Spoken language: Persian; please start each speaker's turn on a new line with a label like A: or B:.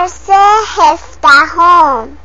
A: درس هفدهم.